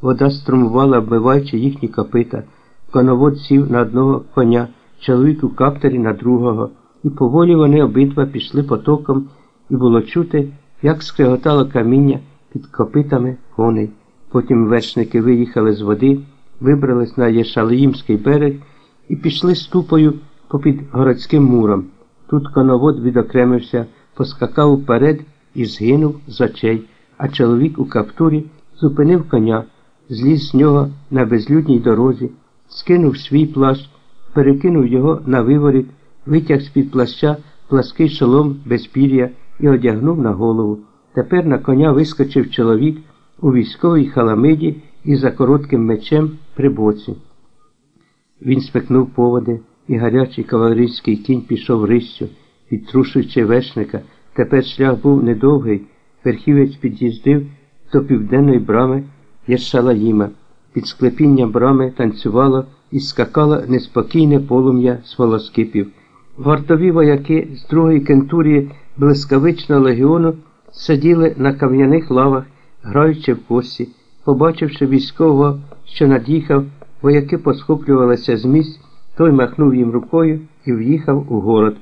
вода струмувала, вбиваючи їхні копита. Коновод сів на одного коня, чоловік у каптері на другого, і поволі вони обидва пішли потоком, і було чути, як скриготало каміння під копитами коней. Потім вершники виїхали з води, вибрались на Єшалеїмський берег і пішли ступою попід городським муром. Тут коновод відокремився, поскакав уперед і згинув з очей, а чоловік у каптурі зупинив коня, зліз з нього на безлюдній дорозі, скинув свій плащ, перекинув його на виворіт, витяг з-під плаща плаский шолом без пір'я і одягнув на голову. Тепер на коня вискочив чоловік у військовій халамиді і за коротким мечем при боці. Він спекнув поводи, і гарячий кавалерійський кінь пішов риссю, підтрушуючи вершника. Тепер шлях був недовгий. Верхівець під'їздив до південної брами Єршалаїма. Під склепінням брами танцювало і скакало неспокійне полум'я сволоскипів. Вартові вояки з другої кентурії блискавичного легіону сиділи на кам'яних лавах, граючи в кості. Побачивши військового, що над'їхав, вояки посхоплювалися з місць, той махнув їм рукою і в'їхав у город.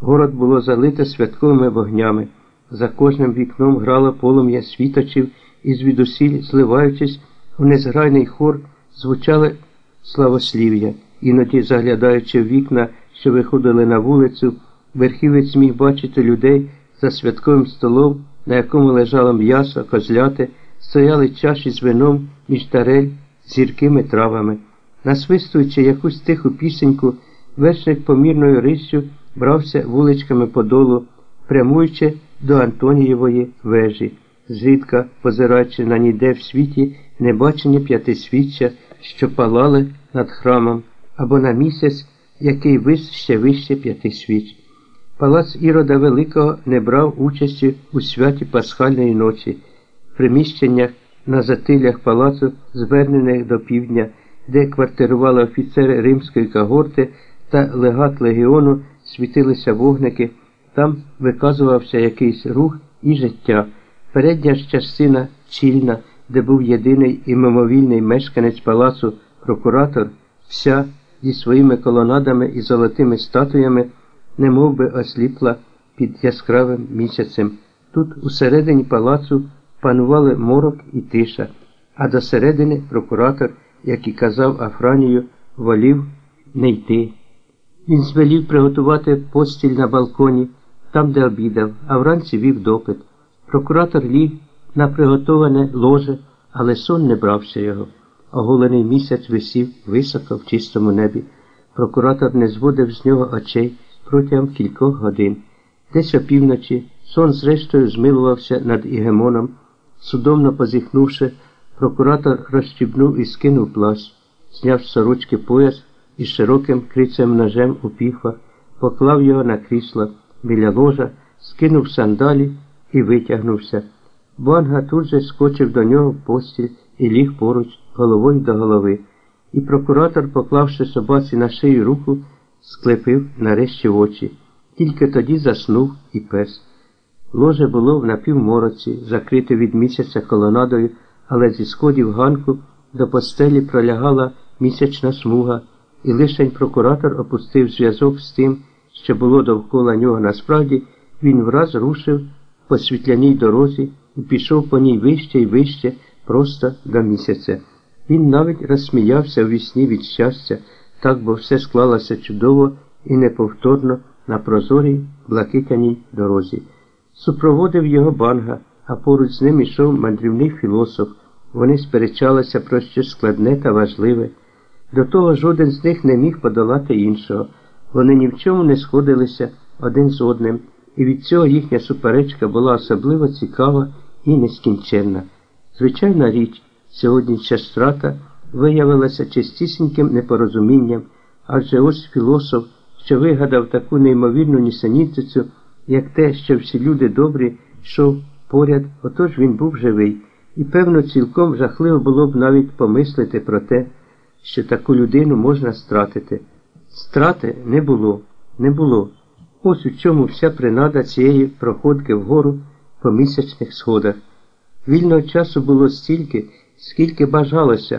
Город було залите святковими вогнями. За кожним вікном грало полум'я світочів і звідусіль, зливаючись у незграйний хор, звучали славослів'я. Іноді, заглядаючи в вікна, що виходили на вулицю, верхівець міг бачити людей за святковим столом, на якому лежало м'ясо, козляти, стояли чаші з вином між тарель з гіркими травами. Насвистуючи якусь тиху пісеньку, вершник помірною риссю брався вуличками подолу, прямуючи до Антонієвої вежі, зрідка позираючи на ніде в світі небачені п'ятисвіччя, що палали над храмом, або на місяць, який вис ще вище п'яти свіч. Палац Ірода Великого не брав участі у святі Пасхальної ночі, в приміщеннях на затилях палацу, звернених до півдня, де квартирували офіцери римської когорти та легат легіону, світилися вогники, там виказувався якийсь рух і життя. Передня ж частина чільна, де був єдиний і мимовільний мешканець палацу прокуратор, вся зі своїми колонадами і золотими статуями, немов би осліпла під яскравим місяцем. Тут, усередині палацу, панували морок і тиша, а до середини прокуратор, як і казав Афранію, волів не йти. Він звелів приготувати постіль на балконі, там, де обідав, а вранці вів допит. Прокуратор ліг на приготоване ложе, але сон не брався його. Оголений місяць висів високо в чистому небі. Прокуратор не зводив з нього очей протягом кількох годин. Десь опівночі сон зрештою змилувався над Ігемоном. Судомно позіхнувши, прокуратор розстібнув і скинув плащ, зняв з сорочки пояс і широким крицем ножем у піхвах, поклав його на крісло біля ложа, скинув сандалі і витягнувся. Буанга тут же скочив до нього в постіль і ліг поруч головою до голови. І прокуратор, поклавши собаці на шию руку, склепив нарешті очі. Тільки тоді заснув і пес. Ложе було в напівмороці, закрите від місяця колонадою, але зі сходів ганку до постелі пролягала місячна смуга, і лишень прокуратор опустив зв'язок з тим, що було довкола нього насправді, він враз рушив по світляній дорозі і пішов по ній вище і вище, просто до місяця. Він навіть розсміявся у вісні від щастя, так бо все склалося чудово і неповторно на прозорій блакитяній дорозі. Супроводив його банга, а поруч з ним ішов мандрівний філософ. Вони сперечалися про щось складне та важливе. До того жоден з них не міг подолати іншого. Вони ні в чому не сходилися один з одним, і від цього їхня суперечка була особливо цікава і нескінченна. Звичайна річ, сьогоднішня страта виявилася чистісіньким непорозумінням, адже ось філософ, що вигадав таку неймовірну нісенітицю, як те, що всі люди добрі йшов поряд, отож він був живий, і, певно, цілком жахливо було б навіть помислити про те, що таку людину можна стратити. Страти не було, не було. Ось у чому вся принада цієї проходки вгору по місячних сходах. Вільного часу було стільки, скільки бажалося